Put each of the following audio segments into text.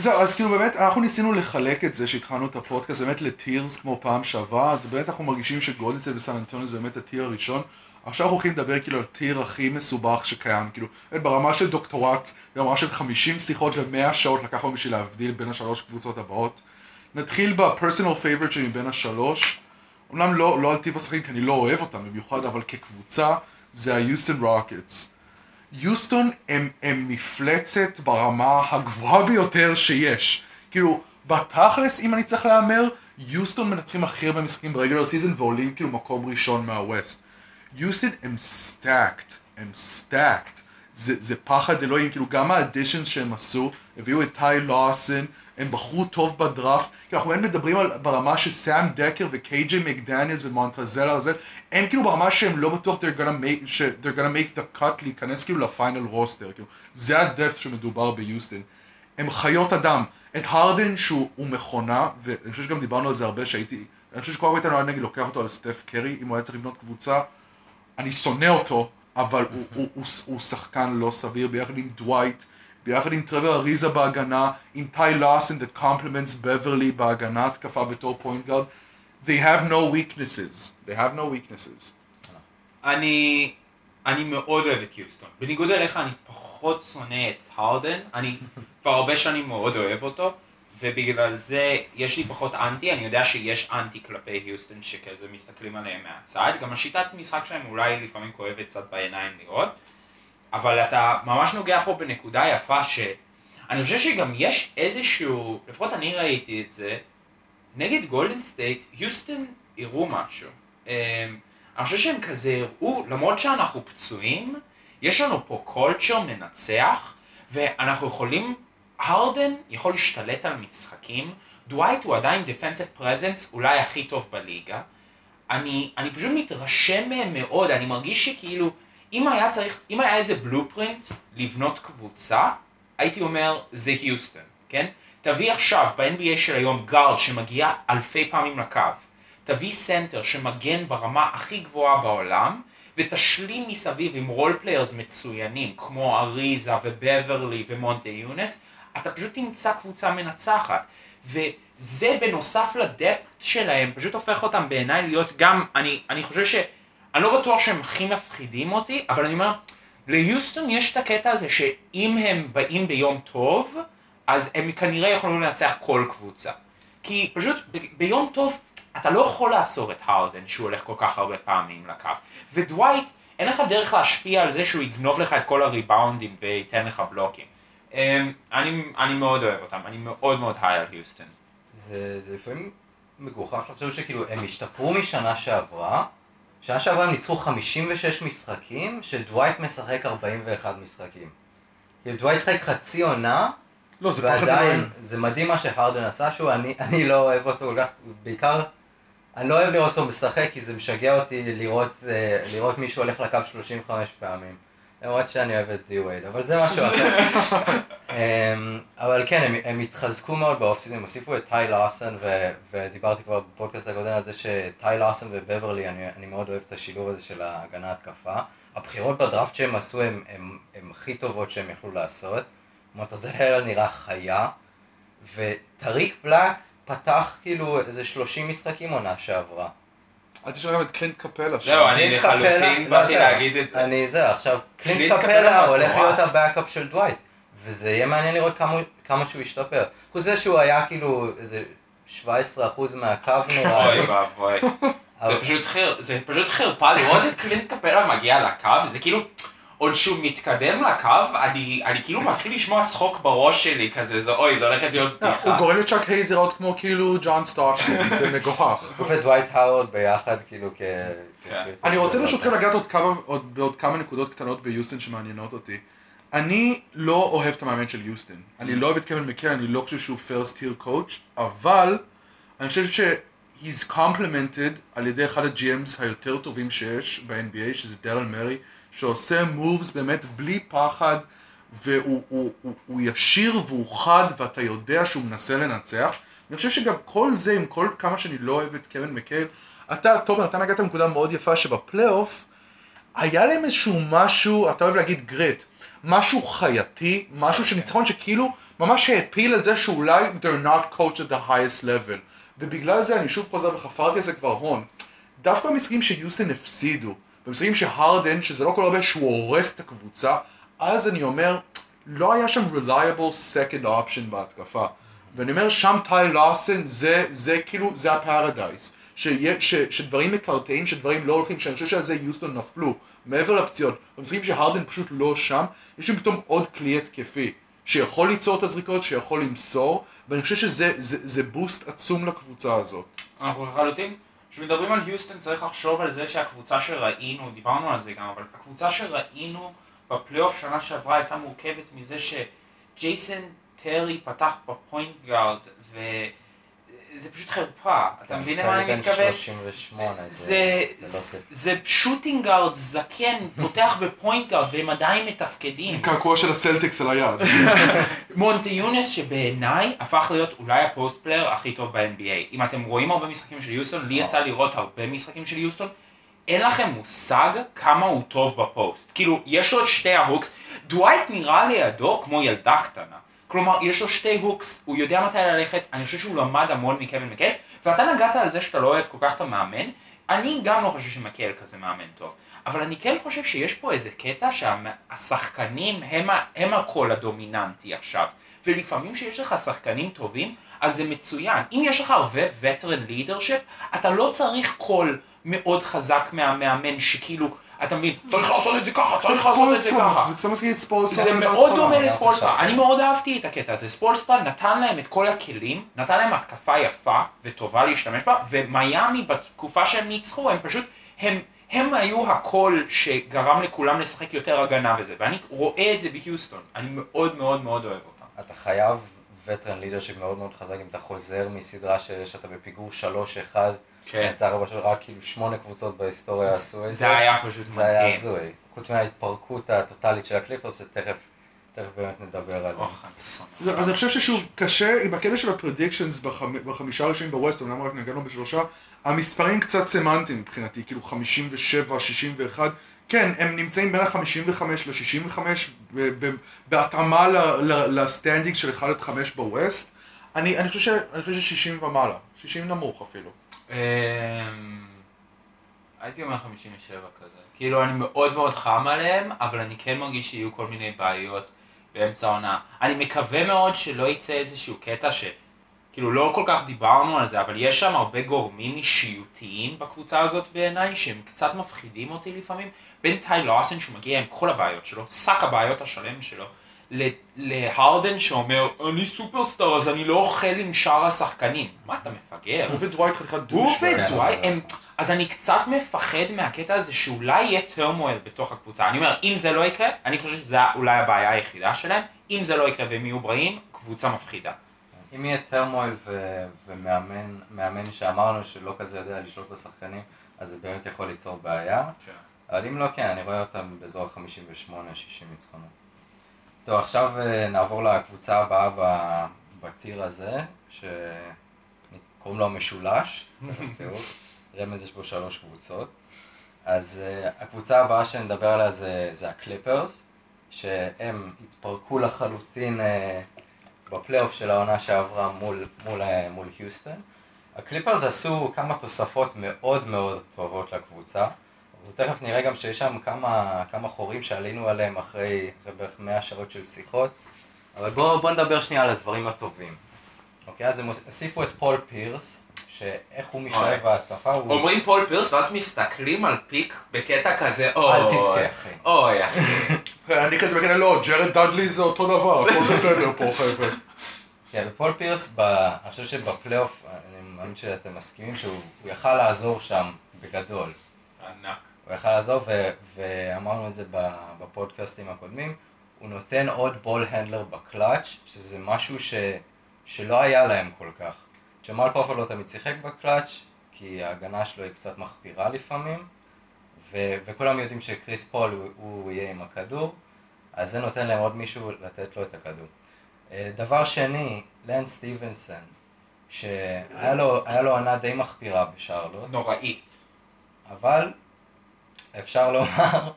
זהו, אז כאילו באמת, אנחנו ניסינו לחלק את זה שהתחלנו את הפודקאסט באמת ל tiers כמו פעם שעברה, אז באמת אנחנו מרגישים שגולדן סטייט וסן אנטוניו זה באמת ה tier הראשון. עכשיו אנחנו הולכים לדבר כאילו על tier הכי מסובך שקיים, כאילו, ברמה של דוקטורט, ברמה של 50 שיחות ו-100 שעות לקח לנו בשביל להבדיל בין השלוש קבוצות הבאות. נתחיל ב personal favorite שלי מבין השלוש. אומנם לא, לא על טיב השחקים כי אני לא אוהב אותם במיוחד, אבל כקבוצה זה היוסטון רוקטס. יוסטון הם, הם מפלצת ברמה הגבוהה ביותר שיש. כאילו, בתכלס, אם אני צריך להמר, יוסטון מנצחים הכי הרבה משחקים ב regular season ועולים כאילו מקום ראשון מה west. יוסטון הם stacked, הם stacked. זה, זה פחד אלוהים, כאילו גם ה additions שהם עשו, הביאו את טיי לוסון, הם בחרו טוב בדראפט, כי אנחנו באמת מדברים על ברמה שסאם דקר וקיי.ג'יי מקדניאלס ומונטרז הארל, הם כאילו ברמה שהם לא בטוח they're gonna make, ש- they're gonna make the cut להיכנס כאילו ל final roster, כאילו, זה ה depth שמדובר ביוסטון. הם חיות אדם. את הרדן שהוא מכונה, ואני חושב שגם דיברנו על זה הרבה שהייתי, אני חושב שכל הרבה איתנו היה נגיד לוקח אותו על סטף קרי, אם הוא היה צריך לבנות קבוצה, אני שונא אותו, אבל הוא, הוא, הוא, הוא שחקן לא סביר ביחד עם דווייט. ביחד עם טרוור אריזה בהגנה, עם טיי לוסון that complements בברלי בהגנה התקפה בתור point guard. They have no weaknesses. They have no weaknesses. אני, אני מאוד אוהב את יוסטון. בניגוד אליך אני פחות שונא את הרדן, אני כבר הרבה שנים מאוד אוהב אותו, ובגלל זה יש לי פחות אנטי, אני יודע שיש אנטי כלפי היוסטון שכזה מסתכלים עליהם מהצד, גם השיטת משחק שלהם אולי לפעמים כואבת קצת בעיניים לראות, אבל אתה ממש נוגע פה בנקודה יפה שאני חושב שגם יש איזשהו, לפחות אני ראיתי את זה, נגד גולדן סטייט, היוסטון הראו משהו. אמ, אני חושב שהם כזה הראו, למרות שאנחנו פצועים, יש לנו פה culture מנצח, ואנחנו יכולים, הרדן יכול להשתלט על משחקים, דווייט הוא עדיין defensive presence אולי הכי טוב בליגה. אני, אני פשוט מתרשם מהם מאוד, אני מרגיש שכאילו, אם היה צריך, אם היה איזה blueprint לבנות קבוצה, הייתי אומר, זה היוסטון, כן? תביא עכשיו ב-NBA של היום guard שמגיע אלפי פעמים לקו, תביא center שמגן ברמה הכי גבוהה בעולם, ותשלים מסביב עם role players מצוינים, כמו אריזה ובברלי ומוטיונאס, אתה פשוט תמצא קבוצה מנצחת. וזה בנוסף ל depth שלהם, פשוט הופך אותם בעיניי להיות גם, אני, אני חושב ש... אני לא בטוח שהם הכי מפחידים אותי, אבל אני אומר, ליוסטון יש את הקטע הזה שאם הם באים ביום טוב, אז הם כנראה יכולים לנצח כל קבוצה. כי פשוט ב- ביום טוב אתה לא יכול לעצור את הרדן שהוא הולך כל כך הרבה פעמים לקו. ודווייט, אין לך דרך להשפיע על זה שהוא יגנוב לך את כל הריבאונדים וייתן לך בלוקים. אמ, אני, אני מאוד אוהב אותם, אני מאוד מאוד היי על היוסטון. זה, זה לפעמים מגוחך לחשוב שכאילו הם השתפרו משנה שעברה, שנה שעברה הם ניצחו 56 משחקים, שדווייט משחק 41 משחקים. כאילו דווייט שחק חצי עונה, לא, זה פחד ועדיין, אלוהים. זה מדהים מה שהרדן עשה שהוא, אני, אני לא אוהב אותו כל כך, בעיקר, אני לא אוהב לראות אותו משחק כי זה משגע אותי לראות, אה, לראות מישהו הולך לקו 35 פעמים. למרות שאני אוהב את די וייד, אבל זה משהו אחר. אמ, אבל כן, הם, הם התחזקו מאוד באוף סיזון, הם הוסיפו את טי לאסן, ו, ודיברתי כבר בפודקאסט הקודם על זה שטי לאסן ובברלי, אני, אני מאוד אוהב את השילוב הזה של ההגנה התקפה. הבחירות בדראפט שהם עשו הם, הם, הם הכי טובות שהם יכלו לעשות. מונטרז הארל נראה חיה, וטאריק בלאק פתח כאילו איזה 30 משחקים עונה שעברה. אל תשכח גם את קלינט קפלה שם. זהו, אני לחלוטין באתי לא, להגיד את זה. אני זה, עכשיו, קלינט קפלה הולך. להיות ה backup של דווייט, וזה יהיה מעניין לראות כמה, כמה שהוא ישתפר. חוץ מזה שהוא היה כאילו איזה 17% מהקו נראה אוי לי. ואבוי. זה פשוט חיר, זה פשוט חרפה לראות את קלינט קפלה מגיע לקו, זה כאילו, עוד שהוא מתקדם לקו, אני, אני כאילו מתחיל לשמוע צחוק בראש שלי כזה, זה אוי, זה הולכת להיות לא, בדיחה. הוא גורם לצ'אק הייז להיראות כמו כאילו ג'ון סטוקטון, זה מגוחך. הוא ודווייט האוורד ביחד כאילו כ... כן. אני רוצה ברשותכם לגעת עוד כמה, עוד, נקודות קטנות ביוסטון שמעניינות אותי. אני לא אוהב את המאמן של יוסטון. אני לא אוהב את קווין מקל, אני לא חושב שהוא first tier coach, אבל אני חושב ש... he's complimented על ידי אחד ה-GMs היותר טובים שיש ב-NBA, שזה דרל מרי, שעושה moves באמת בלי פחד, והוא הוא, הוא, הוא ישיר והוא חד, ואתה יודע שהוא מנסה לנצח. אני חושב שגם כל זה, עם כל כמה שאני לא אוהב את קווין מקל, אתה, תומר, אתה נגעת בנקודה מאוד יפה שבפלייאוף, היה להם איזשהו משהו, אתה אוהב להגיד גרט, משהו חייתי, משהו של ניצחון שכאילו ממש העפיל על זה שאולי they're not coached at the highest level. ובגלל זה אני שוב חוזר וחפרתי על זה כבר הון. דווקא במשחקים שיוסטון הפסידו, במשחקים שהרדן, שזה לא כל הרבה שהוא הורס את הקבוצה, אז אני אומר, לא היה שם reliable second option בהתקפה. ואני אומר, שם טי לארסן זה, זה כאילו, זה הפרדייס. שיה- ש, שדברים מקרטעים, שדברים לא הולכים, שאני חושב שעל זה יוסטון נפלו, מעבר לפציעות. במשחקים שהרדן פשוט לא שם, יש שם פתאום עוד כלי התקפי, שיכול ליצור את הזריקות, שיכול למסור, ואני חושב שזה זה, זה boost עצום לקבוצה הזאת. אנחנו לחלוטין, כשמדברים על היוסטון צריך לחשוב על זה שהקבוצה שראינו, דיברנו על זה גם, אבל הקבוצה שראינו בפלייאוף שנה שעברה הייתה מורכבת מזה שג'ייסון טרי פתח ב point guard, וזה פשוט חרפה, אתה מבין למה אני מתכוון? 38, זה, זה לא. זה shooting guard זקן, פותח ב point guard והם עדיין מתפקדים. קעקוע של הסלטיקס על היד. מוטיונאס שבעיניי הפך להיות אולי ה post player הכי טוב ב-NBA. אם אתם רואים הרבה משחקים של יוסטון, לי יצא לראות הרבה משחקים של יוסטון, אין לכם מושג כמה הוא טוב בפוסט. כאילו, יש לו את שתי ה hooks, דווייט נראה לידו כמו ילדה קטנה. כלומר, יש לו שתי hooks, הוא יודע מתי ללכת, אני חושב שהוא למד המון מקווין מקל, ואתה נגעת על זה שאתה לא אוהב כל כך את המאמן, אני גם לא חושב שמקל כזה מאמן טוב. אבל אני כן חושב שיש פה איזה קטע שהשחקנים הם, הם הקול הדומיננטי עכשיו. ולפעמים כשיש לך שחקנים טובים, אז זה מצוין. אם יש לך הרבה veteran leadership, אתה לא צריך קול מאוד חזק מהמאמן שכאילו, אתה מבין, צריך לעשות את זה ככה, צריך לעשות את זה ככה. זה קצת מזכיר את ספורסטרה. זה מאוד. דומה חשבתי. אני מאוד אהבתי את הקטע הזה, ספולסטרה נתן להם את כל הכלים, נתן להם התקפה יפה וטובה להשתמש בה, ומיאמי בתקופה שהם ניצחו, הם פשוט, הם, הם היו הקול שגרם לכולם לשחק יותר הגנה וזה, ואני רואה את זה בהיוסטון, אני מאוד מאוד מאוד אוהב אותם. אתה חייב veteran leadership מאוד מאוד חזק אם אתה חוזר מסדרה ש- שאתה בפיגור 3-1, כן. יצא ארבע של רק כאילו שמונה קבוצות בהיסטוריה עשו את זה. זה היה פשוט זה היה מדהים. הזוי. חוץ מההתפרקות הטוטאלית של הקליפרס, שתכף תכף באמת נדבר עליה. אוח, אני שונא. זה- אז אני חושב ששוב, קשה, עם הקטע של ה predictions בחמישה הראשונים ב West, אומנם רק נגענו בשלושה, המספרים קצת סמנטיים מבחינתי, כאילו 57, 61, כן, הם נמצאים בין ה-55 ל-65, בהתאמה ל standing של 1 עד 5 ב West. אני אני חושב ש- אני חושב ש-60 ומעלה, 60 נמוך אפילו. אמ, הייתי אומר 57 כזה. כאילו, אני מאוד מאוד חם עליהם, אבל אני כן מרגיש שיהיו כל מיני בעיות באמצע העונה. אני מקווה מאוד שלא יצא איזשהו קטע ש... כאילו, לא כל כך דיברנו על זה, אבל יש שם הרבה גורמים אישיותיים בקבוצה הזאת בעיניי, שהם קצת מפחידים אותי לפעמים. בין טי לוסן, שהוא מגיע עם כל הבעיות שלו, שק הבעיות השלם שלו, להרדן שאומר, אני סופרסטאר, אז אני לא אוכל עם שאר השחקנים. מה, אתה מפגר? הוא ודווייט חתיכת הוא דושבג. ודווייט, הם... אז אני קצת מפחד מהקטע הזה שאולי יהיה טרמואל בתוך הקבוצה. אני אומר, אם זה לא יקרה, אני חושב שזו אולי הבעיה היחידה שלהם. אם זה לא יקרה והם יהיו בריאים, קבוצה מפחידה. אם יהיה טרמואל ו- ומאמן מאמן שאמרנו שלא כזה יודע לשלוט בשחקנים, אז זה באמת יכול ליצור בעיה. אבל אם לא כן, אני רואה אותם באזור ה-58-60 ניצחונות. טוב, עכשיו אה, נעבור לקבוצה הבאה בטיר הזה, שקוראים לו המשולש, רמז יש בו שלוש קבוצות. אז אה, הקבוצה הבאה שנדבר עליה זה, זה הקליפרס, שהם התפרקו לחלוטין אה, בפלייאוף של העונה שעברה מול, מול, מול היוסטון. הקליפרס עשו כמה תוספות מאוד מאוד טובות לקבוצה. ותכף נראה גם שיש שם כמה, כמה חורים שעלינו עליהם אחרי, אחרי בערך 100 שעות של שיחות. אבל בואו בוא נדבר שנייה על הדברים הטובים. אוקיי, אז הם הוסיפו את פול פירס, שאיך הוא. משלב בהתקפה, הוא... אומרים פול פירס ואז מסתכלים על פיק בקטע כזה, אל אוי, תבכה, אחי. אוי, אחי. אני כזה בקטע, לא, ג'רד דאדלי זה אותו דבר, הכל בסדר פה חבר'ה. כן, ופול פירס, ב... אני חושב שבפלייאוף, אני מאמין שאתם מסכימים שהוא הוא יכל לעזור שם בגדול. ענק. הוא יכל לעזור, ו... ואמרנו את זה. בפודקאסטים הקודמים, הוא נותן עוד ball handler ב clutch, שזה משהו ש... שלא היה להם כל כך. ג'מאל קרופורד לא תמיד שיחק בקלאץ', כי ההגנה שלו היא קצת מחפירה לפעמים, ו... וכולם יודעים שקריס פול הוא... הוא יהיה עם הכדור, אז זה נותן להם עוד מישהו לתת לו את הכדור. אה, דבר שני, לאנס סטיבנסון, שהיה לו, לו עונה די מחפירה בשרלוט, נוראית. אבל אפשר לומר,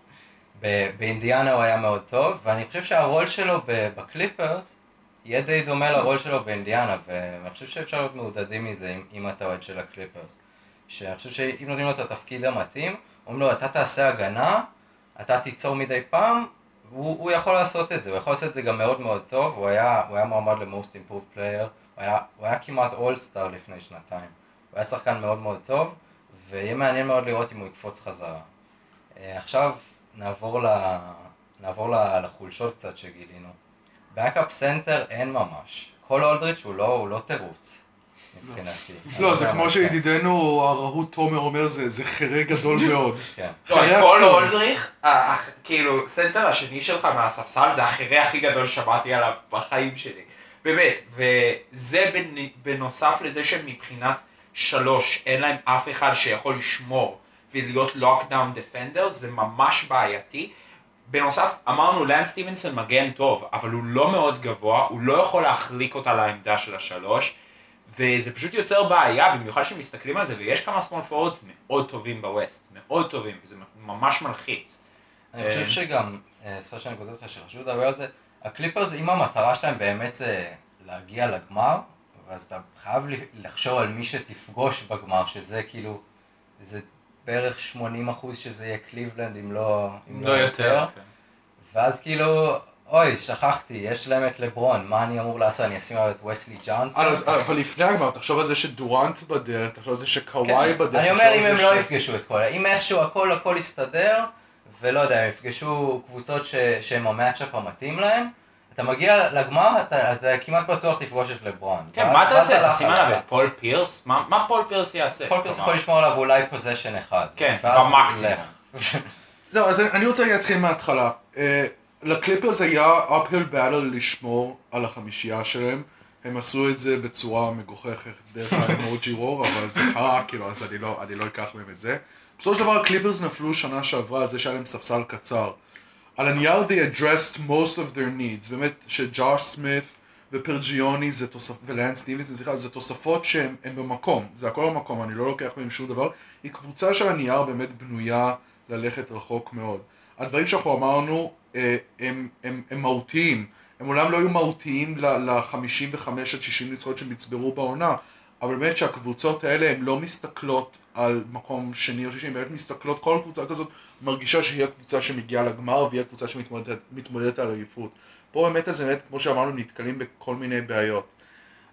באינדיאנה הוא היה מאוד טוב, ואני חושב שהרול שלו בקליפרס יהיה די דומה לרול שלו באינדיאנה, ואני חושב שאפשר להיות מעודדים מזה אם, אם אתה אוהד של הקליפרס. שאני חושב שאם נותנים לו את התפקיד המתאים, אומרים לו, אתה תעשה הגנה, אתה תיצור מדי פעם, הוא, הוא יכול לעשות את זה, הוא יכול לעשות את זה גם מאוד מאוד טוב, הוא היה, הוא היה מועמד ל-most improved player, הוא היה, הוא היה כמעט all-star לפני שנתיים. הוא היה שחקן מאוד מאוד טוב, ויהיה מעניין מאוד לראות אם הוא יקפוץ חזרה. אה, עכשיו נעבור, ל... נעבור ל... לחולשות קצת שגילינו. backup center אין ממש. קול אולדריץ' הוא לא, הוא לא תירוץ. מבחינתי. אני לא, זה כמו מה, שידידנו הרהוט תומר אומר, זה זה חרא גדול מאוד. כן. לא, חיי כל עצום. אולדריך, ה- ה- כאילו, סנטר השני שלך מהספסל זה החרא הכי גדול ששמעתי עליו בחיים שלי. באמת, וזה בנ- בנוסף לזה שמבחינת שלוש, אין להם אף אחד שיכול לשמור ולהיות lockdown defender, זה ממש בעייתי. בנוסף, אמרנו, לאנס סטיבנסון מגן טוב, אבל הוא לא מאוד גבוה, הוא לא יכול להחליק אותה לעמדה של השלוש, וזה פשוט יוצר בעיה, במיוחד כשמסתכלים על זה, ויש כמה small forwards מאוד טובים ב West, מאוד טובים, וזה ממש מלחיץ. אני חושב שגם, אה, סליחה שאני קוטע אותך שחשוב לדבר על זה, הקליפרס, אם המטרה שלהם באמת זה להגיע לגמר, אז אתה חייב לחשוב על מי שתפגוש בגמר, שזה כאילו, זה בערך 80 אחוז שזה יהיה קליבלנד, אם לא, אם לא יותר. ואז כאילו, אוי, שכחתי, יש להם את לברון, מה אני אמור לעשות? אני אשים עליו את וסלי ג'אנסון? אז- אבל לפני הגמר, תחשוב על זה שדורנט בדרך, תחשוב על זה שקוואי בדרך. כן. אני תחשוב אומר אם הם ש- לא יפגשו את כל, אם איכשהו הכל הכל יסתדר, ולא יודע, הם יפגשו קבוצות ש- שהם ה matchup המתאים להם, אתה מגיע לגמר, אתה, אתה כמעט בטוח תפגוש את לברון. כן, מה ואז תעשה? תשים. עליו את פול פירס? מה מה פול פירס יעשה? פול פירס יכול לשמור עליו אולי possession אחד. כן, במקסימום. זהו, אז אני- אני רוצה להתחיל מההתחלה. אה, לקליפרס היה uphill battle לשמור על החמישייה שלהם. הם עשו את זה בצורה מגוחכת דרך האמוג'י רור, אבל זה קרה, כאילו, אז אני לא, אני לא אקח מהם את זה. בסופו של דבר הקליפרס נפלו שנה שעברה על זה שהיה להם ספסל קצר. על הנייר they addressed most of their needs, באמת שג'וש סמית ופרג'יוני זה תוספ... ולאן סטיבנסון, סליחה, זה תוספות שהן הן במקום, זה הכל במקום, אני לא לוקח מהם שום דבר, היא קבוצה של הנייר באמת בנויה ללכת רחוק מאוד. הדברים שאנחנו אמרנו אה, הם, הם, הם מהותיים, הם אולי לא היו מהותיים ל-55 עד 60 ניצחונות שהם נצברו בעונה, אבל באמת שהקבוצות האלה הן לא מסתכלות על מקום שני או שישי, הן באמת מסתכלות, כל קבוצה כזאת מרגישה שהיא הקבוצה שמגיעה לגמר והיא הקבוצה שמתמודדת מתמודדת על אליפות. פה באמת אז באמת, כמו שאמרנו, נתקלים בכל מיני בעיות.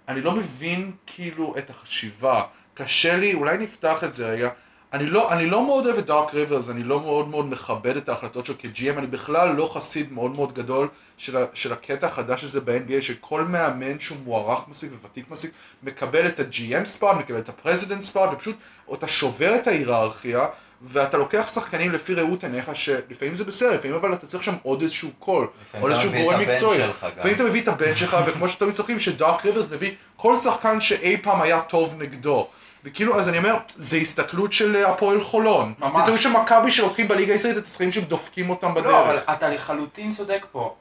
אני לא מבין כאילו את החשיבה, קשה לי, אולי נפתח את זה רגע. אני לא, אני לא מאוד אוהב את דארק ריברס, אני לא מאוד מאוד מכבד את ההחלטות שלו כ-GM, אני בכלל לא חסיד מאוד מאוד גדול של, ה, של הקטע החדש הזה ב-NBA, שכל מאמן שהוא מוערך מספיק וותיק מספיק, מקבל את ה-GM ספאט, מקבל את ה-President ספאט, ופשוט אתה שובר את ההיררכיה, ואתה לוקח שחקנים לפי ראות עיניך, שלפעמים זה בסדר, לפעמים אבל אתה צריך שם עוד איזשהו קול, עוד אתה איזשהו גורם מקצועי. לפעמים אתה מביא את הבן שלך, וכמו שתמיד צוחקים, שדארק ריברס מביא כל שחקן שאי פעם היה טוב נגדו. וכאילו, אז אני אומר, זה הסתכלות של הפועל חולון. ממש. זה הסתכלות של מכבי שלוקחים בליגה הישראלית את השחקנים שדופקים אותם בדרך. לא, אבל אתה לחלוטין צודק פה.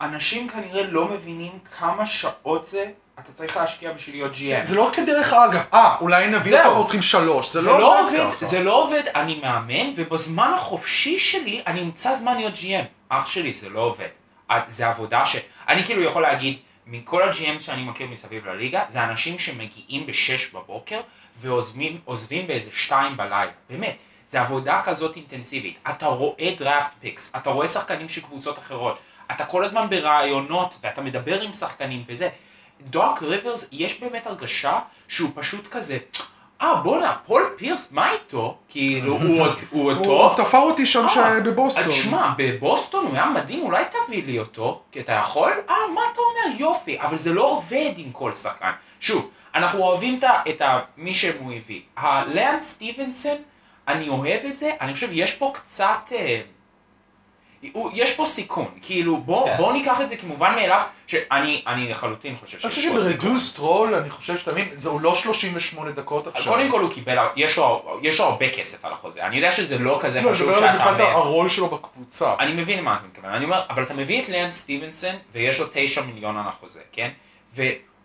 אנשים כנראה לא מבינים כמה שעות זה אתה צריך להשקיע בשביל להיות GM. זה לא כדרך אגב, אה, אולי נביא זהו. אותו ואנחנו צריכים שלוש. זה זה לא לא עובד עובד, ככה. זה לא עובד, אני מאמן, ובזמן החופשי שלי אני אמצא זמן להיות GM. אח שלי, זה לא עובד. זה עבודה ש... אני כאילו יכול להגיד, מכל ה-GM שאני מכיר מסביב לליגה, זה אנשים שמגיעים ב-6 בבוקר ועוזבים עוזבים באיזה 2 בלילה. באמת, זה עבודה כזאת אינטנסיבית. אתה רואה draft picks, אתה רואה שחקנים של קבוצות אחרות, אתה כל הזמן ברעיונות, ואתה מדבר עם שחקנים וזה. דוק ריברס, יש באמת הרגשה שהוא פשוט כזה, אה בואנה, פול פירס, מה איתו? כאילו, הוא עוד הוא עוד הוא טוב? תפר אותי שם אה, בבוסטון. אז שמע, בבוסטון הוא היה מדהים, אולי תביא לי אותו, כי אתה יכול? אה, מה אתה אומר? יופי, אבל זה לא עובד עם כל שחקן. שוב, אנחנו אוהבים את מי שהוא הביא. הלאן סטיבנסון, אני אוהב את זה, אני חושב, יש פה קצת... אה, הוא- יש פה סיכון, כאילו בוא, כן. בוא ניקח את זה כמובן מאליו, שאני אני לחלוטין חושב אני חושב שיש פה סיכון. שברדוס טרול, אני חושב שאתה מבין, זהו לא 38 דקות עכשיו. קודם כל הוא קיבל, יש לו, יש לו הרבה כסף על החוזה, אני יודע שזה לא כזה לא, אני חשוב מדבר על שאתה... מבחינת מ- הרול שלו בקבוצה. אני מבין למה אתה מתכוון, אני אומר, אבל אתה מביא את ליאן סטיבנסון ויש לו תשע מיליון על החוזה, כן?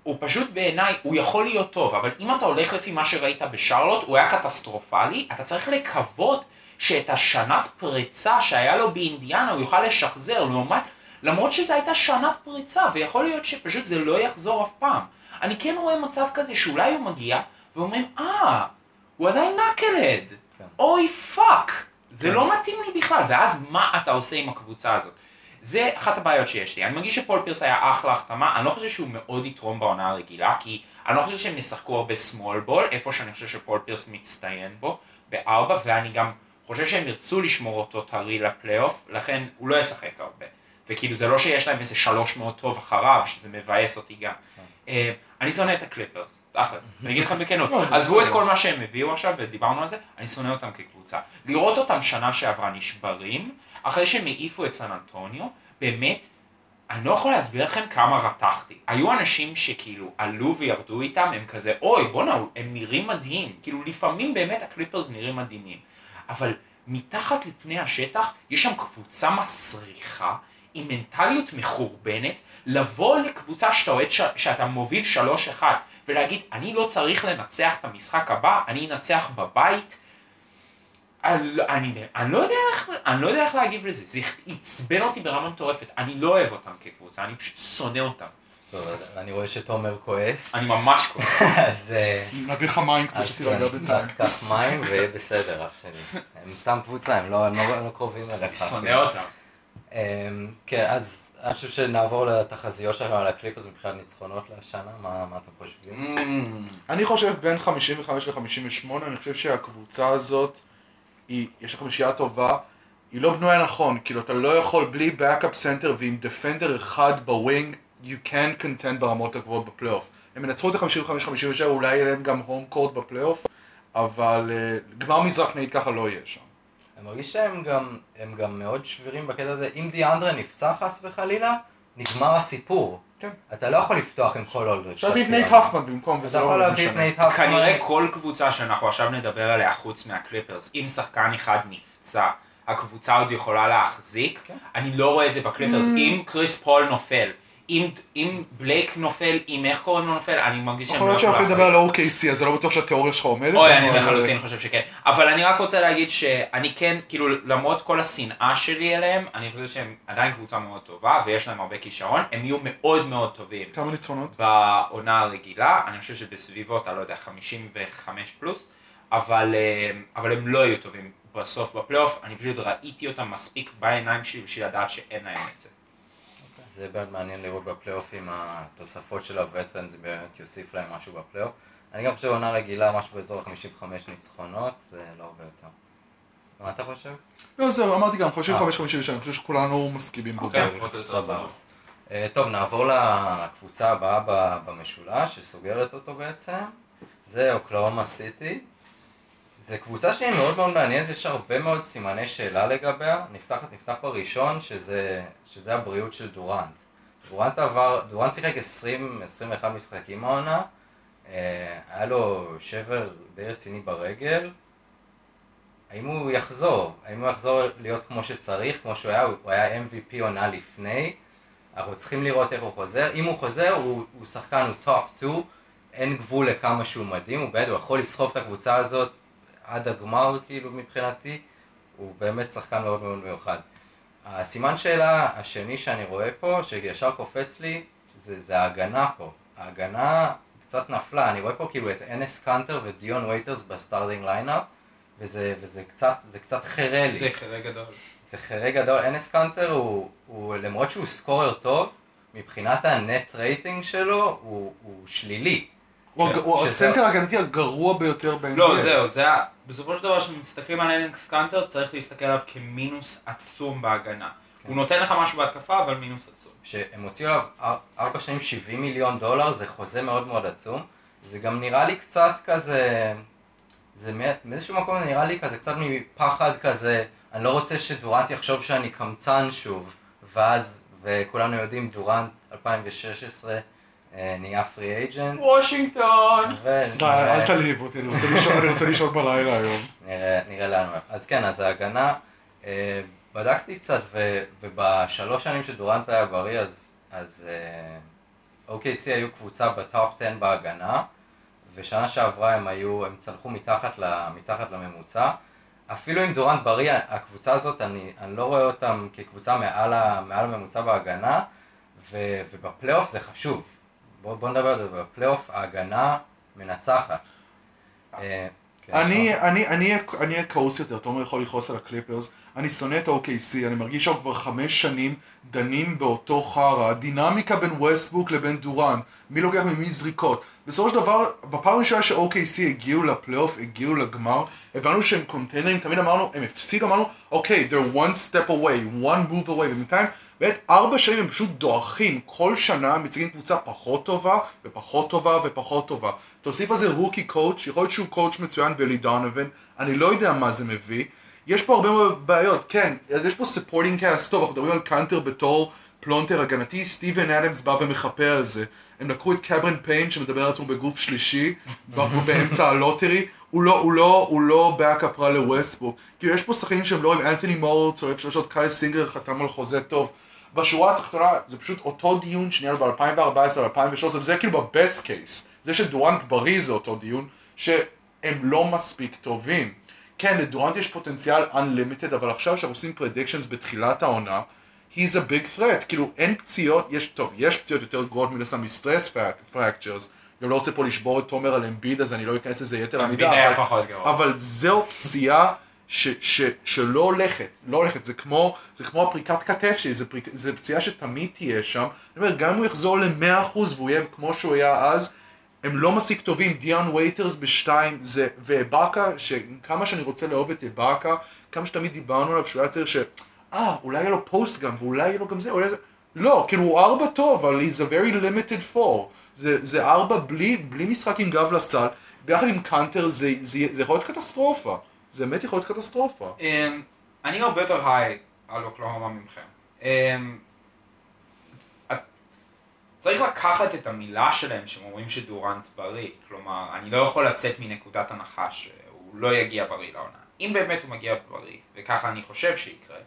והוא פשוט בעיניי, הוא יכול להיות טוב, אבל אם אתה הולך לפי מה שראית בשרלוט, הוא היה קטסטרופלי, אתה צריך לקוות שאת השנת פריצה שהיה לו באינדיאנה הוא יוכל לשחזר, לעומת למרות שזו הייתה שנת פריצה, ויכול להיות שפשוט זה לא יחזור אף פעם. אני כן רואה מצב כזה שאולי הוא מגיע, ואומרים, אה, הוא עדיין knucklehead. כן. אוי fuck, זה כן. לא מתאים לי בכלל, ואז מה אתה עושה עם הקבוצה הזאת? זה אחת הבעיות שיש לי. אני מרגיש שפול פירס היה אחלה החתמה, אני לא חושב שהוא מאוד יתרום בעונה הרגילה, כי אני לא חושב שהם ישחקו הרבה small ball, איפה שאני חושב שפול פירס מצטיין בו, בארבע, ואני גם חושב שהם ירצו לשמור אותו טרי לפלייאוף, לכן הוא לא ישחק הרבה. וכאילו זה לא שיש להם איזה שלוש מאוד טוב אחריו, שזה מבאס אותי גם. אה, אני שונא את הקליפרס, תכלס, אני אגיד לך בכנות. לא, עזבו את. כל מה שהם הביאו עכשיו, ודיברנו על זה, אני שונא אותם כקבוצה. לראות אותם שנה שעברה נשברים, אחרי שהם העיפו את סן אנטוניו, באמת, אני לא יכול להסביר לכם כמה רתחתי. היו אנשים שכאילו עלו וירדו איתם, הם כזה, אוי, בואנה, הם נראים מדהים. כאילו, לפעמים באמת הקליפרס נראים מדהימים. אבל מתחת לפני השטח, יש שם קבוצה מסריחה, עם מנטליות מחורבנת, לבוא לקבוצה שאתה אוהד, ש... שאתה מוביל 3-1, ולהגיד, אני לא צריך לנצח את המשחק הבא, אני אנצח בבית. אני, לא- אני, לא יודע איך, אני לא יודע איך להגיב לזה, זה עצבן אותי ברמה מטורפת, אני לא אוהב אותם כקבוצה, אני פשוט שונא אותם, אני רואה שתומר כועס, אני ממש כועס. אז... אה, נביא לך מים קצת שתירגע בינתיים. קח- קח מים ויהיה בסדר, אח שלי. הם סתם קבוצה, הם לא לא- לא קרובים אליך. אני שונא. אותם. אמ, כן, אז אני חושב שנעבור לתחזיות שלנו על הקליפרס מבחינת ניצחונות לשנה, מה מה אתם חושבים? אני חושב בין 55 ל-58, אני חושב שהקבוצה הזאת, היא, יש לה חמישייה טובה, היא לא בנויה נכון, כאילו אתה לא יכול בלי backup סנטר ועם defender אחד ב wing, you can contend ברמות הגבוהות בפלייאוף. הם ינצחו את ה-55-57, אולי יהיה להם גם home court בפלייאוף, אבל uh, גמר מזרח נגיד ככה לא יהיה שם. אני מרגיש שהם גם, גם מאוד שבירים בקטע הזה, אם דיאנדרה נפצע חס וחלילה, נגמר הסיפור. כן. אתה לא יכול לפתוח עם כל אולדריץ'. אפשר להביא את נייט עונה. הפמן במקום, אתה וזה יכול לא להביא את משנה. נייט הפמן. כנראה כל קבוצה שאנחנו עכשיו נדבר עליה חוץ מהקליפרס, אם שחקן אחד נפצע, הקבוצה עוד יכולה להחזיק, כן. אני לא רואה את זה בקליפרס, אם קריס פול נופל, אם, אם בלייק נופל, אם איך קוראים לו נופל, אני מרגיש שהם יכול לא להיות יכולים שאנחנו להחזיק. נדבר על OKC, אז זה לא בטוח שהתיאוריה שלך עומדת. אוי, אני לחלוטין חושב שכן. אבל אני רק רוצה להגיד שאני כן, כאילו, למרות כל השנאה שלי אליהם, אני חושב שהם עדיין קבוצה מאוד טובה, ויש להם הרבה כישרון, הם יהיו מאוד מאוד טובים. כמה ניצחונות? בעונה הרגילה, אני חושב שבסביבות, אני לא יודע, 55 פלוס, אבל, אה, אבל הם לא יהיו טובים בסוף בפלייאוף, אני פשוט ראיתי אותם מספיק בעיניים שלי בשביל לדעת שאין להם את זה. זה באמת מעניין לראות בפלייאוף עם התוספות של הווטרן, זה באמת יוסיף להם משהו בפלייאוף. אני גם חושב עונה רגילה, משהו באזור ה-55 ניצחונות, זה לא הרבה יותר. מה אתה חושב? לא, זהו, אמרתי גם, 55-57, אה. אני חושב שכולנו מסכימים בו אוקיי, בערך. יותר. סבבה. אה, טוב, נעבור לקבוצה הבאה ב- במשולש, שסוגרת אותו בעצם. זה אוקלהומה סיטי. זו קבוצה שהיא מאוד מאוד מעניינת, יש הרבה מאוד סימני שאלה לגביה. נפתח, נפתח בראשון, שזה, שזה הבריאות של דורנט. דורנט עבר, דורנט שיחק 20-21 משחקים העונה, אה, היה לו שבר די רציני ברגל. האם הוא יחזור? האם הוא יחזור להיות כמו שצריך, כמו שהוא היה? הוא היה MVP עונה לפני. אנחנו צריכים לראות איך הוא חוזר. אם הוא חוזר, הוא, הוא שחקן, הוא top 2, אין גבול לכמה שהוא מדהים, הוא באמת, הוא יכול לסחוב את הקבוצה הזאת עד הגמר, כאילו, מבחינתי. הוא באמת שחקן מאוד מאוד מיוחד. הסימן שאלה השני שאני רואה פה, שישר קופץ לי, זה, זה ההגנה פה. ההגנה קצת נפלה, אני רואה פה כאילו את אנס קאנטר ודיון וייטרס ב starting lineup, וזה, וזה קצת, זה קצת חרה לי. זה חלק גדול. זה חור גדול, אנס קאנטר הוא, הוא, למרות שהוא scorer טוב, מבחינת ה net rating שלו, הוא, הוא שלילי. הוא הסנטר ההגנתי הגרוע ביותר ב-NBA. לא, זהו, זה ה... בסופו של דבר, כשמסתכלים על אנס קאנטר, צריך להסתכל עליו כמינוס עצום בהגנה. כן. הוא נותן לך משהו בהתקפה, אבל מינוס עצום. שהם הוציאו עליו אר- ארבע שנים 70 מיליון דולר, זה חוזה מאוד מאוד עצום. זה גם נראה לי קצת כזה, זה מא- מאיזשהו מקום נראה לי כזה קצת מפחד כזה, אני לא רוצה שדורנט יחשוב שאני קמצן שוב, ואז, וכולנו יודעים, דורנט 2016 אה, נהיה פרי אייג'נט, וושינגטון! די, אל תלהיב אותי, אני רוצה לישון- בלילה היום. נראה, לאן הוא. אז כן, אז ההגנה, אה, בדקתי קצת, ובשלוש שנים שדורנט היה בריא, אז, אז אה, OKC היו קבוצה בטופ 10 בהגנה, ושנה שעברה הם היו, הם צנחו מתחת, ל, מתחת לממוצע. אפילו עם דורנט בריא, הקבוצה הזאת, אני, אני לא רואה אותם כקבוצה מעל, ה, מעל הממוצע בהגנה, ו, ובפלייאוף זה חשוב. בואו בוא נדבר על זה, בפלייאוף ההגנה מנצחת. אה, כן, אני, עכשיו. אני, אני, אהיה- אני אהיה כעוס יותר, תומר יכול לכעוס על הקליפרס, אני שונא את ה-OKC, אני מרגיש שאנחנו כבר חמש שנים דנים באותו חרא, הדינמיקה בין ווסטברוק לבין דורנט, מי לוקח ממי זריקות. בסופו של דבר, בפעם הראשונה ש-OKC הגיעו לפלייאוף, הגיעו לגמר, הבנו שהם contender ים, תמיד אמרנו, הם הפסידו, אמרנו, אוקיי, they're one step away, one move away, ובינתיים, באמת ארבע שנים הם פשוט דועכים, כל שנה מציגים קבוצה פחות טובה, ופחות טובה, ופחות טובה. תוסיף על זה rookie coach, יכול להיות שהוא coach מצוין בילי דונובן, אני לא יודע מה זה מביא. יש פה הרבה מאוד בעיות, כן, אז יש פה supporting cast טוב, אנחנו מדברים על קאנטר בתור פלונטר הגנתי, סטיבן אדמס בא ומחפה על זה. הם לקחו את קמרון פיין שמדבר על עצמו בגוף שלישי, באמצע ה lottery, הוא לא, הוא לא, הוא לא backup רע לווסטברוק. כאילו יש פה שחקנים שהם לא עם אנתוני מורו, צלף שלושות, קייל סינגלר חתם על חוזה טוב. בשורה התחתונה זה פשוט אותו דיון שהיה ב-2014, 2013, וזה כאילו ב-best case. זה שדורנט בריא זה אותו דיון, שהם לא מספיק טובים. כן, לדורנט יש פוטנציאל unlimited, אבל עכשיו שאנחנו עושים predictions בתחילת העונה, he's a big threat, כאילו אין פציעות, יש, טוב, יש פציעות יותר גרועות מן הסתם מסטרס fractures, גם לא רוצה פה לשבור את תומר על אמביד, אז אני לא אכנס לזה יתר המידה, היה אבל. אבל זו פציעה ש, ש, שלא הולכת, לא הולכת, זה כמו, זה כמו הפריקת כתף שלי, זה, פריק, זה פציעה שתמיד תהיה שם, אני אומר, גם אם הוא יחזור ל-100% והוא יהיה כמו שהוא היה אז, הם לא מספיק טובים, דיון וייטרס בשתיים, זה, ואיבאקה, שכמה שאני רוצה לאהוב את איבאקה, כמה שתמיד דיברנו עליו שהוא היה צריך ש... אה, אולי יהיה לו פוסט גם, ואולי יהיה לו גם זה, אולי זה... לא, כאילו הוא ארבע טוב, אבל he's a very limited four. זה, זה ארבע בלי, בלי משחק עם גב לסל, ביחד עם קאנטר זה, זה, זה יכול להיות קטסטרופה. זה באמת יכול להיות קטסטרופה. אמ, אני הרבה יותר היי על אוקלהומה ממכם. את- צריך לקחת את המילה שלהם שהם אומרים שדורנט בריא. כלומר, אני לא יכול לצאת מנקודת הנחה שהוא לא יגיע בריא לעונה. אם באמת הוא מגיע בריא, וככה אני חושב שיקרה,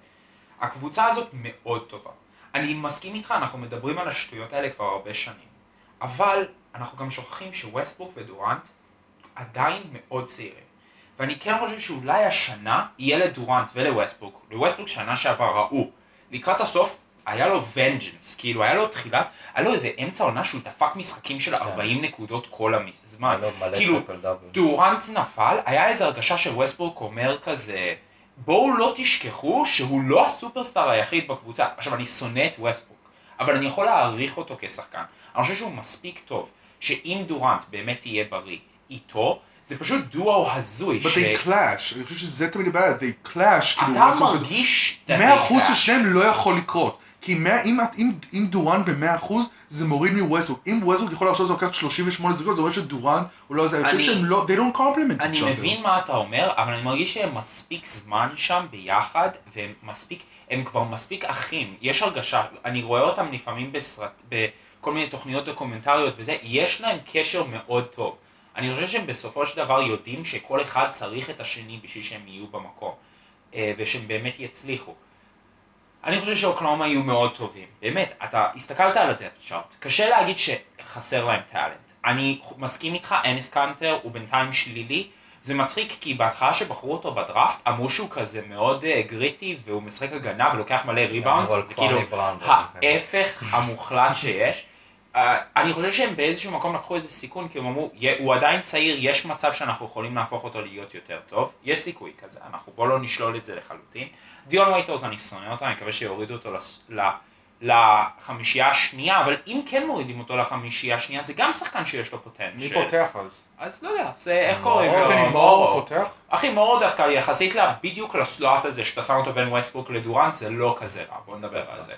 הקבוצה הזאת מאוד טובה. אני מסכים איתך, אנחנו מדברים על השטויות האלה כבר הרבה שנים. אבל אנחנו גם שוכחים שווסטברוק ודורנט עדיין מאוד צעירים. ואני כן חושב שאולי השנה יהיה לדורנט ולווסטברוק, לווסטברוק שנה שעבר ראו. לקראת הסוף היה לו vengeance, כאילו היה לו תחילת, היה לו איזה אמצע עונה שהוא דפק משחקים של 40 נקודות כל הזמן. כאילו. דורנט נפל, היה איזו הרגשה שווסטברוק אומר כזה, בואו לא תשכחו שהוא לא הסופרסטאר היחיד בקבוצה. עכשיו, אני שונא את ווסטברוק, אבל אני יכול להעריך אותו כשחקן. אני חושב שהוא מספיק טוב, שאם דורנט באמת יהיה בריא איתו, זה פשוט דואו הזוי. But they clash, אני חושב שזה תמיד הבעיה, they clash, כאילו, אתה מרגיש... that מאה they אחוז של clash. שניהם לא יכול לקרות. כי מאה- אם, אם, אם במאה אחוז, זה מוריד מווסטברוק. אם ווסטברוק יכול עכשיו לקחת 38 זריקות, זה אומר שדורנט הוא לא זה. אני חושב אני- שהם לא, they don't compliment אני each other. מבין מה אתה אומר, אבל אני מרגיש שהם מספיק זמן שם ביחד, והם מספיק, הם כבר מספיק אחים. יש הרגשה, אני רואה אותם לפעמים בסרט, בכל מיני תוכניות דוקומנטריות וזה, יש להם קשר מאוד טוב. אני חושב שהם בסופו של דבר יודעים שכל אחד צריך את השני בשביל שהם יהיו במקום, אה, ושהם באמת יצליחו. אני חושב שאוקלאומה יהיו מאוד טובים. באמת, אתה הסתכלת על הדאפט צ'ארט, קשה להגיד שחסר להם טאלנט. אני מסכים איתך, אנס קאנטר הוא בינתיים שלילי. זה מצחיק כי בהתחלה שבחרו אותו בדראפט, אמרו שהוא כזה מאוד uh, גריטי והוא משחק הגנה ולוקח מלא על זה כאילו. ההפך המוחלט שיש. Uh, אני חושב שהם באיזשהו מקום לקחו איזה סיכון, כי הם אמרו, "יה- הוא עדיין צעיר, יש מצב שאנחנו יכולים להפוך אותו להיות יותר טוב, יש סיכוי כזה, אנחנו בוא לא נשלול את זה לחלוטין. דיון וייטרס אני שונא אותו, אני מקווה שיורידו אותו לחמישייה השנייה, אבל אם כן מורידים אותו לחמישייה השנייה, זה גם שחקן שיש לו מי פוטנציאל. פותח אז? אז לא יודע, זה איך קוראים מורו. לו? אנתוני מור פותח? אחי, מורו דווקא יחסית בדיוק לסלוט הזה שאתה שם אותו בין ווסטבוק לדורנט, זה לא כזה רע, בוא נדבר על זה.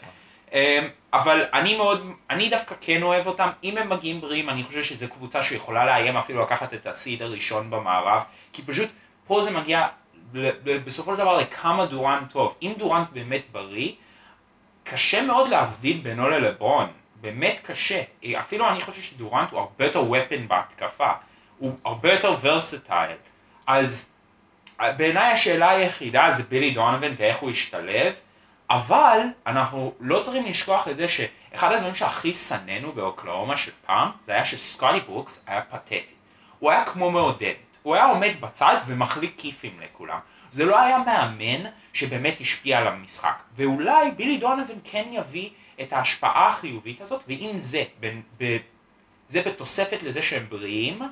אמ, אבל אני מאוד, אני דווקא כן אוהב אותם, אם הם מגיעים בריאים, אני חושב שזו קבוצה שיכולה לאיים אפילו לקחת את הסיד הראשון במערב, כי פשוט פה זה מגיע בסופו של דבר לכמה דורנט טוב. אם דורנט באמת בריא, קשה מאוד להבדיל בינו ללברון, באמת קשה. אפילו אני חושב שדורנט הוא הרבה יותר ופן בהתקפה, הוא הרבה יותר ורסטייל. אז בעיניי השאלה היחידה זה בילי דונובן ואיך הוא ישתלב, אבל אנחנו לא צריכים לשכוח את זה שאחד הדברים שהכי שנאנו באוקלאומה של פעם, זה היה שסקוטי ברוקס היה פתטי. הוא היה כמו מעודדת. הוא היה עומד בצד ומחליק כיפים לכולם. זה לא היה מאמן שבאמת השפיע על המשחק. ואולי בילי דונובן כן יביא את ההשפעה החיובית הזאת, ואם זה, ב, ב, זה בתוספת לזה שהם בריאים,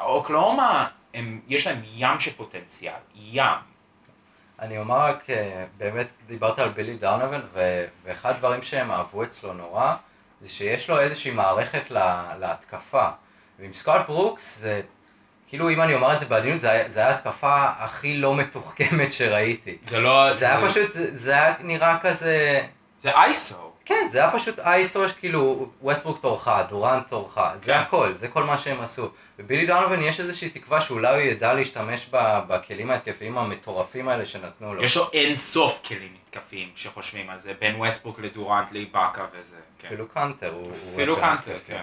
אוקלאומה, הם, יש להם ים של פוטנציאל, ים. אני אומר רק, אה, באמת דיברת על בילי דונובן, ו- ואחד הדברים שהם אהבו אצלו נורא, זה שיש לו איזושהי מערכת לה- להתקפה. ועם סקוט ברוקס זה, כאילו אם אני אומר את זה בעדינות, זה, זה היה התקפה הכי לא מתוחכמת שראיתי. זה לא... זה היה פשוט, זה, זה היה נראה כזה, זה iso. כן, זה היה פשוט אייסטור כאילו, ווסטברוק תורך, דורנט תורך, זה כן. הכל, זה כל מה שהם עשו. ובילי דונובן יש איזושהי תקווה שאולי הוא ידע להשתמש ב- בכלים ההתקפיים המטורפים האלה שנתנו לו. יש לו אין סוף כלים מתקפיים כשחושבים על זה, בין ווסטברוק לדורנט לאיבאקה וזה. כן. אפילו קאנטר. הוא- הוא אפילו באמת קאנטר, יפה. כן.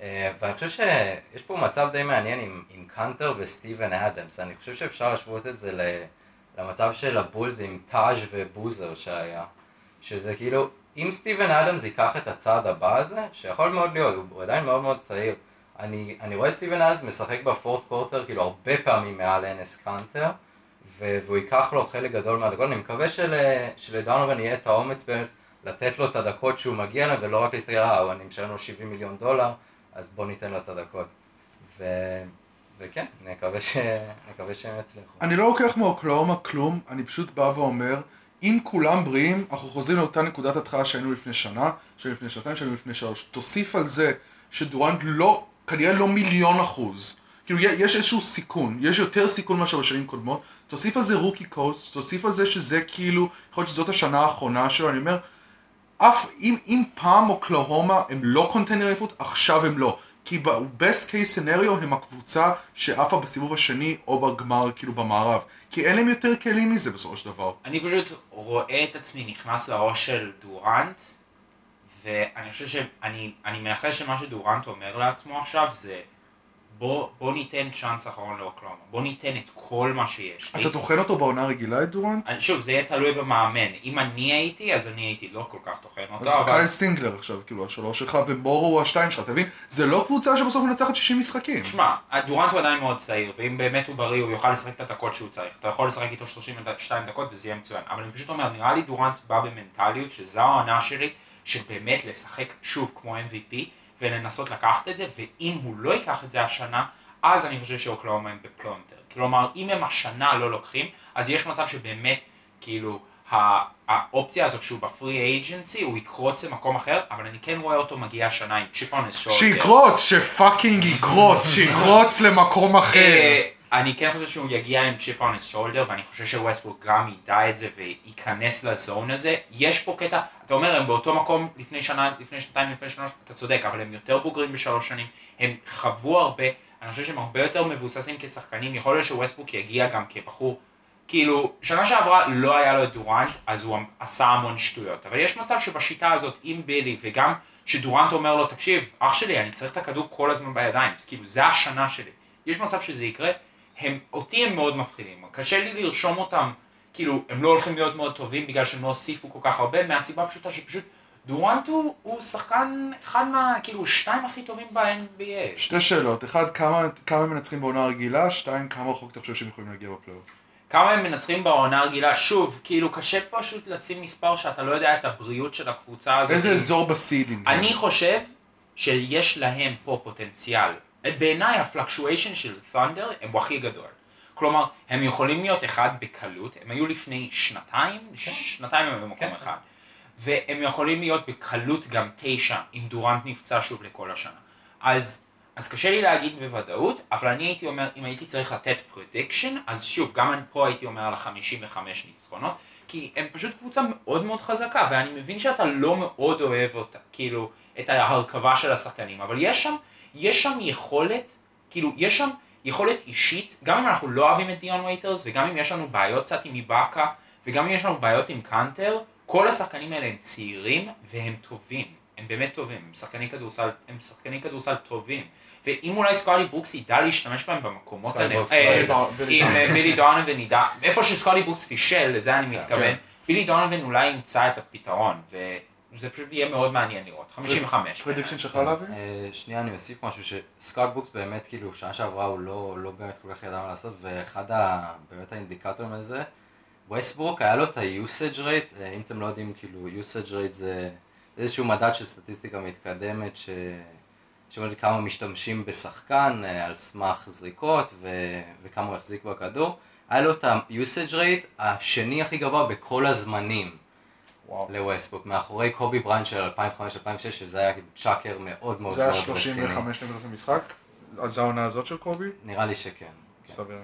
אה, ואני חושב שיש פה מצב די מעניין עם, עם קאנטר וסטיבן אדמס. אני חושב שאפשר להשוות את זה למצב של הבולס עם טאז' ובוזר שהיה. שזה כאילו, אם סטיבן אדמס ייקח את הצעד הבא הזה, שיכול מאוד להיות, הוא- עדיין מאוד מאוד צעיר. אני, אני רואה את סטיבן אדמס משחק ב fourth quarter כאילו הרבה פעמים מעל אנס קאנטר, והוא ייקח לו חלק גדול מהדקות. אני מקווה של, שלדונובן יהיה את האומץ באמת לתת לו את הדקות שהוא מגיע להם, ולא רק להסתכל, אה, אני משלם לו 70 מיליון דולר, אז בוא ניתן לו את הדקות. ו... וכן, נקווה, ש... נקווה שהם יצליחו. אני לא לוקח מאוקלאומה כלום, אני פשוט בא ואומר, אם כולם בריאים, אנחנו חוזרים לאותה נקודת התחלה שהיינו לפני שנה, שהיינו לפני שנתיים, שהיינו לפני שלוש. תוסיף על זה שדורנט לא, כנראה לא מיליון אחוז. כאילו יש איזשהו סיכון, יש יותר סיכון מאשר בשנים קודמות, תוסיף על זה רוקי קוסט, תוסיף על זה שזה כאילו, יכול להיות שזאת השנה האחרונה שלו, אני אומר, אף, אם, אם פעם אוקלהומה הם לא קונטנר אליפות, עכשיו הם לא. כי ב-best case scenario הם הקבוצה שעפה בסיבוב השני או בגמר, כאילו במערב. כי אין להם יותר כלים מזה בסופו של דבר. אני פשוט רואה את עצמי נכנס לראש של דורנט, ואני חושב שאני אני מנחש שמה שדורנט אומר לעצמו עכשיו זה בוא, בוא ניתן צ'אנס אחרון לאוקלאומה, בוא ניתן את כל מה שיש. אתה טוחן אותו בעונה הרגילה את דורנט? שוב, זה יהיה תלוי במאמן. אם אני הייתי, אז אני הייתי לא כל כך טוחן אז אותו, אבל... קייל סינגלר עכשיו, כאילו, השלוש שלך, ומורו הוא השתיים שלך, אתה מבין? זה לא קבוצה שבסוף מנצחת 60 משחקים. תשמע, דורנט הוא עדיין מאוד צעיר, ואם באמת הוא בריא, הוא יוכל לשחק את הדקות שהוא צריך. אתה יכול לשחק איתו 32 דקות וזה יהיה מצוין. אבל אני פשוט אומר, נראה לי דורנט בא במנטליות שזו העונה שלי, של באמת לשחק שוב כמו MVP, ולנסות לקחת את זה, ואם הוא לא ייקח את זה השנה, אז אני חושב שאוקלהומה הם בפלונטר. כלומר, אם הם השנה לא לוקחים, אז יש מצב שבאמת, כאילו, האופציה הזאת שהוא ב free agency, הוא יקרוץ למקום אחר, אבל אני כן רואה אותו מגיע השנה עם chip on shoulder. שיקרוץ, ש fucking יקרוץ, שיקרוץ למקום אחר. אני כן חושב שהוא יגיע עם צ'יפ his shoulder, ואני חושב שווסטברוק גם ידע את זה וייכנס ל zone הזה. יש פה קטע, אתה אומר, הם באותו מקום לפני שנה, לפני שנתיים, לפני שלוש, אתה צודק, אבל הם יותר בוגרים בשלוש שנים, הם חוו הרבה, אני חושב שהם הרבה יותר מבוססים כשחקנים, יכול להיות שווסטברוק יגיע גם כבחור. כאילו, שנה שעברה לא היה לו את דורנט, אז הוא עשה המון שטויות. אבל יש מצב שבשיטה הזאת, עם בילי, וגם שדורנט אומר לו, תקשיב, אח שלי, אני צריך את הכדור כל הזמן בידיים. כאילו, זה השנה שלי. יש מצב שזה יקרה, הם, אותי הם מאוד מפחידים. קשה לי לרשום אותם, כאילו, הם לא הולכים להיות מאוד טובים בגלל שהם לא הוסיפו כל כך הרבה, מהסיבה הפשוטה שפשוט דורנט הוא, הוא שחקן אחד מה, כאילו, שתיים הכי טובים ב-NBA. שתי שאלות, אחד, כמה כמה הם מנצחים בעונה רגילה, שתיים, כמה רחוק אתה חושב שהם יכולים להגיע בפלייאוף? כמה הם מנצחים בעונה הרגילה, שוב, כאילו קשה פשוט לשים מספר שאתה לא יודע את הבריאות של הקבוצה הזאת. איזה אזור ב seeding? אני חושב שיש להם פה פוטנציאל. בעיניי ה fluctuation של ת'ונדר הוא הכי גדול. כלומר, הם יכולים להיות אחד בקלות, הם היו לפני שנתיים, שנתיים הם היו במקום כן. אחד. והם יכולים להיות בקלות גם תשע, אם דורנט נפצע שוב לכל השנה. אז, אז קשה לי להגיד בוודאות, אבל אני הייתי אומר, אם הייתי צריך לתת prediction, אז שוב, גם אני פה הייתי אומר על ה-55 ניצחונות, כי הם פשוט קבוצה מאוד מאוד חזקה, ואני מבין שאתה לא מאוד אוהב אותה, כאילו, את ההרכבה של השחקנים, אבל יש שם, יש שם יכולת, כאילו, יש שם יכולת אישית, גם אם אנחנו לא אוהבים את דיון וייטרס, וגם אם יש לנו בעיות קצת עם איבאקה, וגם אם יש לנו בעיות עם קאנטר, כל השחקנים האלה הם צעירים והם טובים, הם באמת טובים, הם שחקני כדורסל, הם שחקני כדורסל טובים. ואם אולי סקוטי ברוקס ידע להשתמש בהם במקומות הנכונים. אם אה, בילי דונובן ידע, איפה שסקוטי ברוקס פישל, לזה אני מתכוון, כן. בילי דונובן אולי ימצא את הפתרון, זה פשוט יהיה מאוד מעניין לראות. 55. prediction שלך להביא? אה, שנייה, אני אוסיף משהו, שסקוט ברוקס באמת, כאילו, שנה שעברה הוא לא, לא באמת כל כך ידע מה לעשות, ואחד ה, באמת האינדיקטורים לזה, ווסטברוק היה לו את ה-usage rate, אה, אם אתם לא יודעים, כאילו, usage rate זה איזשהו מדד של סטטיסטיקה מתקדמת, ש... שאומר כמה משתמשים בשחקן אה, על סמך זריקות ו... וכמה הוא יחזיק בכדור, היה לו את ה-usage rate השני הכי גבוה בכל הזמנים. וואו. לווסטברוק, מאחורי קובי בריינט של 2005-2006, שזה היה chucker מאוד מאוד זה היה מאוד 35 נקודות למשחק? אז זה העונה הזאת של קובי? נראה לי שכן. כן. סביר.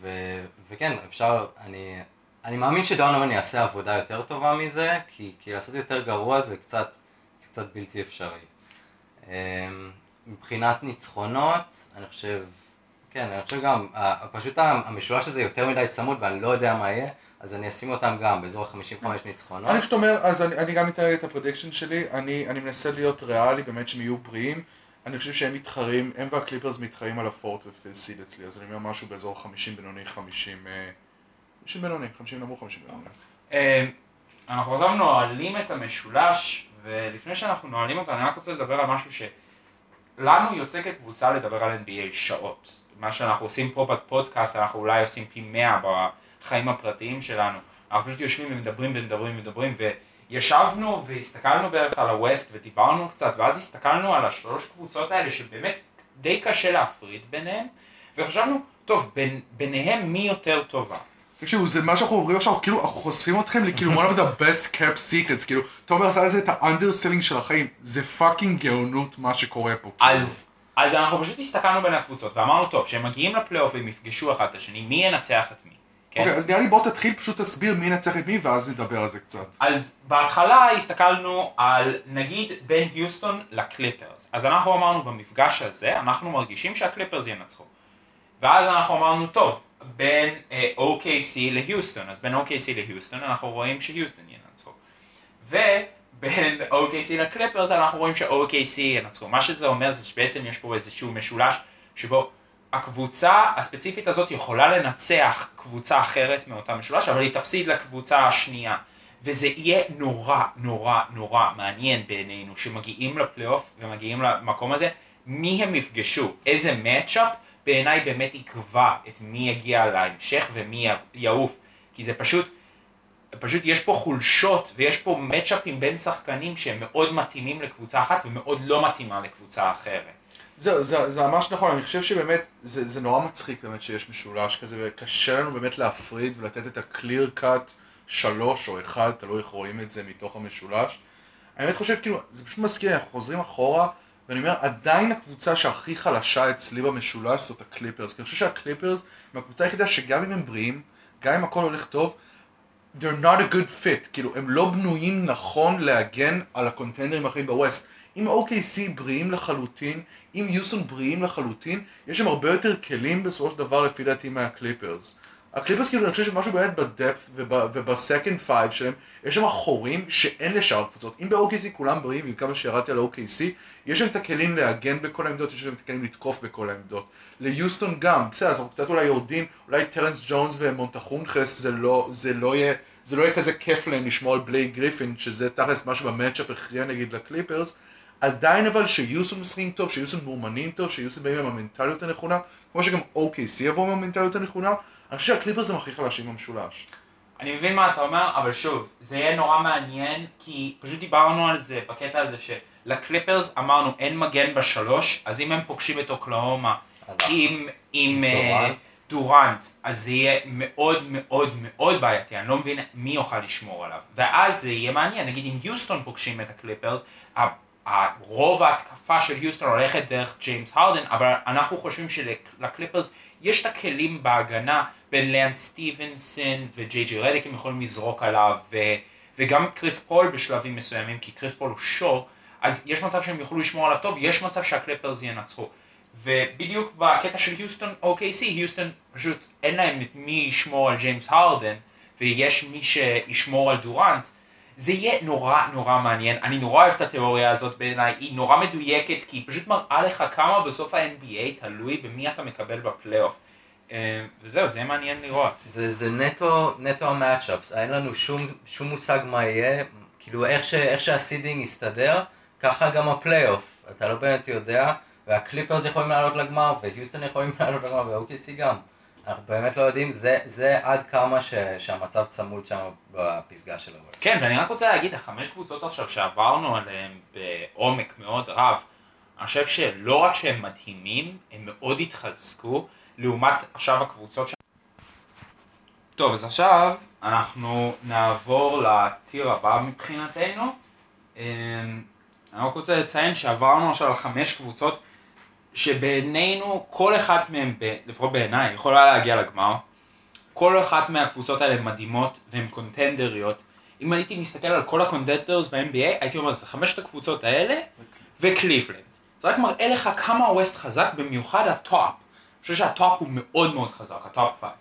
ו- וכן, אפשר, אני, אני מאמין שדונובן יעשה עבודה יותר טובה מזה, כי, כי לעשות יותר גרוע זה קצת, זה קצת בלתי אפשרי. אמ, מבחינת ניצחונות, אני חושב, כן, אני חושב גם, פשוט המשולש הזה יותר מדי צמוד ואני לא יודע מה יהיה, אז אני אשים אותם גם באזור ה-55 ניצחונות. אני פשוט אומר, אז אני, אני גם אתן את ה prediction שלי, אני, אני מנסה להיות ריאלי, באמת שהם יהיו בריאים. אני חושב שהם מתחרים, הם והקליפרס מתחרים על ה fourth ו fifth אצלי, אז אני אומר משהו באזור 50 בינוני, 50, אה, 50 בינוני, 50 נמוך, 50 בינוני. אה, אנחנו עכשיו נועלים את המשולש, ולפני שאנחנו נועלים אותו, אני רק רוצה לדבר על משהו שלנו יוצא כקבוצה לדבר על NBA שעות. מה שאנחנו עושים פה בפודקאסט, אנחנו אולי עושים פי 100 בחיים הפרטיים שלנו. אנחנו פשוט יושבים ומדברים ומדברים ומדברים, וישבנו והסתכלנו בערך על הווסט ודיברנו קצת, ואז הסתכלנו על השלוש קבוצות האלה שבאמת די קשה להפריד ביניהם, וחשבנו, טוב, בין, ביניהם מי יותר טובה? תקשיבו, זה מה שאנחנו אומרים עכשיו, כאילו, אנחנו חושפים אתכם לכאילו one of the best kept secrets, כאילו, תומר עשה לזה את ה underselling של החיים, זה fucking גאונות מה שקורה פה. כאילו. אז, אז אנחנו פשוט הסתכלנו בין הקבוצות ואמרנו, טוב, כשהם מגיעים לפלייאוף והם יפגשו אחד את השני, מי ינצח את מי? כן? אוקיי, אז נראה לי בוא תתחיל פשוט תסביר מי ינצח את מי, ואז נדבר על זה קצת. אז בהתחלה הסתכלנו על נגיד בין היוסטון לקליפרס. אז אנחנו אמרנו במפגש הזה, אנחנו מרגישים שהקליפרס ינצחו. ואז אנחנו אמרנו, טוב, בין אה, OKC להיוסטון, אז בין OKC להיוסטון אנחנו רואים שהיוסטון ינצחו. ובין OKC לקליפרס אנחנו רואים ש-OKC ינצחו. מה שזה אומר זה שבעצם יש פה איזשהו משולש שבו הקבוצה הספציפית הזאת יכולה לנצח קבוצה אחרת מאותה משולש, אבל היא תפסיד לקבוצה השנייה. וזה יהיה נורא נורא נורא מעניין בעינינו שמגיעים לפלייאוף ומגיעים למקום הזה, מי הם יפגשו, איזה מצ'אפ בעיניי באמת יקבע את מי יגיע להמשך ומי יעוף, כי זה פשוט, פשוט יש פה חולשות ויש פה מצ'אפים בין שחקנים שהם מאוד מתאימים לקבוצה אחת ומאוד לא מתאימה לקבוצה אחרת. זהו, זה, זה ממש נכון, אני חושב שבאמת, זה, זה נורא מצחיק באמת שיש משולש כזה, וקשה לנו באמת להפריד ולתת את ה-clear cut שלוש או אחד, תלוי איך רואים את זה מתוך המשולש. אני באמת חושב, כאילו, זה פשוט מזכיר, אנחנו חוזרים אחורה, ואני אומר, עדיין הקבוצה שהכי חלשה אצלי במשולש זאת הקליפרס, כי אני חושב שהקליפרס הם הקבוצה היחידה שגם אם הם בריאים, גם אם הכל הולך טוב, they're not a good fit, כאילו, הם לא בנויים נכון להגן על הקונטנדרים האחרים ב West. אם OKC בריאים לחלוטין, אם יוסטון בריאים לחלוטין, יש שם הרבה יותר כלים בסופו של דבר לפי דעתי מהקליפרס. הקליפרס כאילו אני חושב שמשהו באמת ב depth וב second five שלהם, יש שם חורים שאין לשאר הקבוצות. אם ב-OKC כולם בריאים, עם כמה שירדתי על OKC, יש להם את הכלים להגן בכל העמדות, יש להם את הכלים לתקוף בכל העמדות. ליוסטון גם, בסדר, אז אנחנו קצת אולי יורדים, אולי טרנס ג'ונס ומוטיונאס זה לא, זה לא יהיה, זה לא יהיה כזה כיף להם לשמור על בלייק גריפין, שזה תכלס משהו ב matchup הכריע נגיד לקליפרס, עדיין אבל שיוסטון משחקים טוב, שיוסטון מאומנים טוב, שיוסטון באים עם המנטליות הנכונה, כמו שגם OKC יבואו עם המנטליות הנכונה, אני חושב שהקליפרס הם הכי חלשים במשולש. אני מבין מה אתה אומר, אבל שוב, זה יהיה נורא מעניין, כי פשוט דיברנו על זה בקטע הזה שלקליפרס אמרנו אין מגן בשלוש, אז אם הם פוגשים את אוקלהומה עם, עם אה, דורנט. דורנט, אז זה יהיה מאוד מאוד מאוד בעייתי, אני לא מבין מי יוכל לשמור עליו. ואז זה יהיה מעניין, נגיד אם יוסטון פוגשים את הקליפרס, רוב ההתקפה של יוסטון הולכת דרך ג'יימס הרדן, אבל אנחנו חושבים שלקליפרס יש את הכלים בהגנה בין לאנס סטיבנסון וג'יי ג'י רדיק הם יכולים לזרוק עליו וגם קריס פול בשלבים מסוימים כי קריס פול הוא שור אז יש מצב שהם יוכלו לשמור עליו טוב יש מצב שהקליפרס ינצחו. ובדיוק בקטע של היוסטון OKC היוסטון פשוט אין להם מי ישמור על ג'יימס הרדן ויש מי שישמור על דורנט זה יהיה נורא נורא מעניין, אני נורא אוהב את התיאוריה הזאת בעיניי, היא נורא מדויקת כי היא פשוט מראה לך כמה בסוף ה-NBA תלוי במי אתה מקבל בפלייאוף. אה, וזהו, זה יהיה מעניין לראות. זה, זה נטו, נטו ה matchups, אין לנו שום, שום מושג מה יהיה, כאילו איך, ש, איך שה seeding יסתדר, ככה גם הפלייאוף, אתה לא באמת יודע, והקליפרס יכולים לעלות לגמר, והיוסטון יכולים לעלות לגמר, ו-OKC גם. אנחנו באמת לא יודעים, זה, זה עד כמה ש, שהמצב צמוד שם בפסגה של הווסט. כן, ואני רק רוצה להגיד, החמש קבוצות עכשיו שעברנו עליהן בעומק מאוד רב, אני חושב שלא רק שהם מדהימים, הם מאוד התחזקו, לעומת עכשיו הקבוצות ש... טוב, אז עכשיו אנחנו נעבור ל tier הבא מבחינתנו. אמ, אני רק רוצה לציין שעברנו עכשיו על חמש קבוצות שבעינינו כל אחת מהן, לפחות בעיניי, יכולה להגיע לגמר. כל אחת מהקבוצות האלה מדהימות והן קונטנדריות. אם הייתי מסתכל על כל ה contenders ב-NBA, הייתי אומר, זה חמשת הקבוצות האלה וקליבלנד. זה רק מראה לך כמה הווסט חזק, במיוחד הטופ. אני חושב שהטופ הוא מאוד מאוד חזק, ה top five.